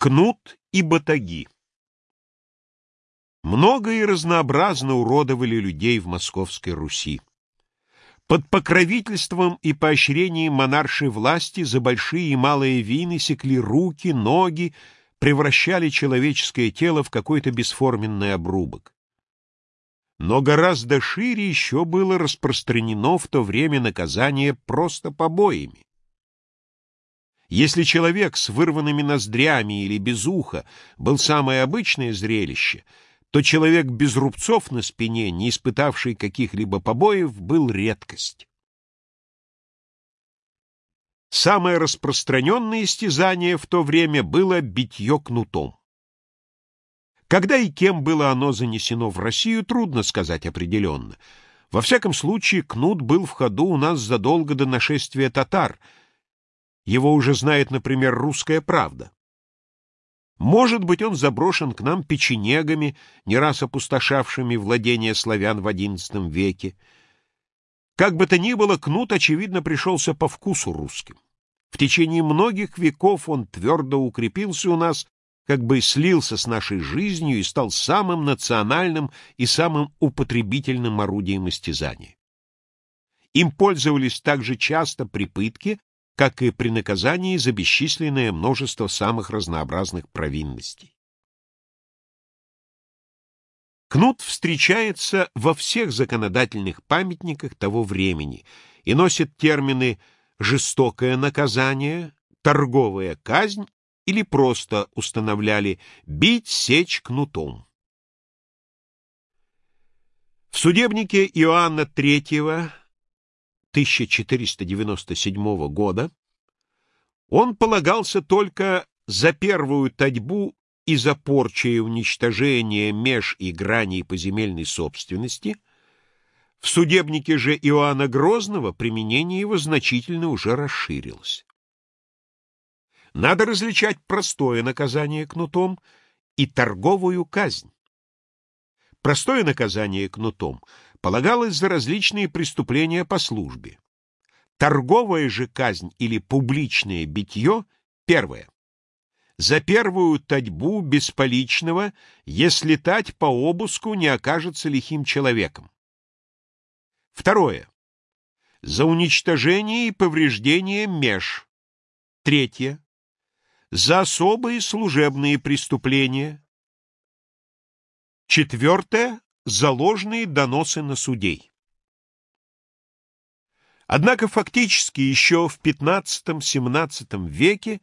Кнут и батаги Много и разнообразно уродовали людей в Московской Руси. Под покровительством и поощрением монаршей власти за большие и малые вины секли руки, ноги, превращали человеческое тело в какой-то бесформенный обрубок. Но гораздо шире еще было распространено в то время наказание просто побоями. Если человек с вырванными ноздрями или без уха был самое обычное зрелище, то человек без рубцов на спине, не испытавший каких-либо побоев, был редкость. Самое распространенное истязание в то время было битье кнутом. Когда и кем было оно занесено в Россию, трудно сказать определенно. Во всяком случае, кнут был в ходу у нас задолго до нашествия татар — его уже знает, например, русская правда. Может быть, он заброшен к нам печенегами, не раз опустошавшими владения славян в XI веке. Как бы то ни было, кнут, очевидно, пришелся по вкусу русским. В течение многих веков он твердо укрепился у нас, как бы слился с нашей жизнью и стал самым национальным и самым употребительным орудием истязания. Им пользовались также часто при пытке, как и при наказании за бесчисленное множество самых разнообразных провинностей. Кнут встречается во всех законодательных памятниках того времени и носит термины «жестокое наказание», «торговая казнь» или просто устанавливали «бить, сечь кнутом». В судебнике Иоанна III 1497 года, он полагался только за первую татьбу и за порчу и уничтожение меж и граней поземельной собственности, в судебнике же Иоанна Грозного применение его значительно уже расширилось. Надо различать простое наказание кнутом и торговую казнь. Простое наказание кнутом полагалось за различные преступления по службе. Торговая же казнь или публичное битье — первое. За первую татьбу бесполичного, если тать по обыску не окажется лихим человеком. Второе. За уничтожение и повреждение меж. Третье. За особые служебные преступления. Четвертое — за ложные доносы на судей. Однако фактически еще в XV-XVII веке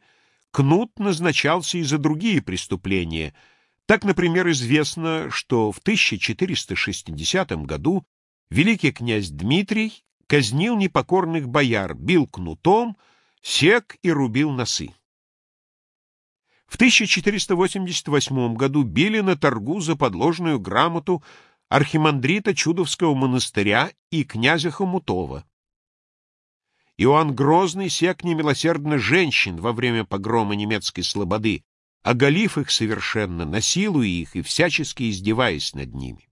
кнут назначался и за другие преступления. Так, например, известно, что в 1460 году великий князь Дмитрий казнил непокорных бояр, бил кнутом, сек и рубил носы. В 1488 году били на торгу за подложную грамоту архимандрита Чудовского монастыря и князя Хомутова. Иоанн Грозный сек немилосердно женщин во время погрома немецкой слободы, оголив их совершенно, насилуя их и всячески издеваясь над ними.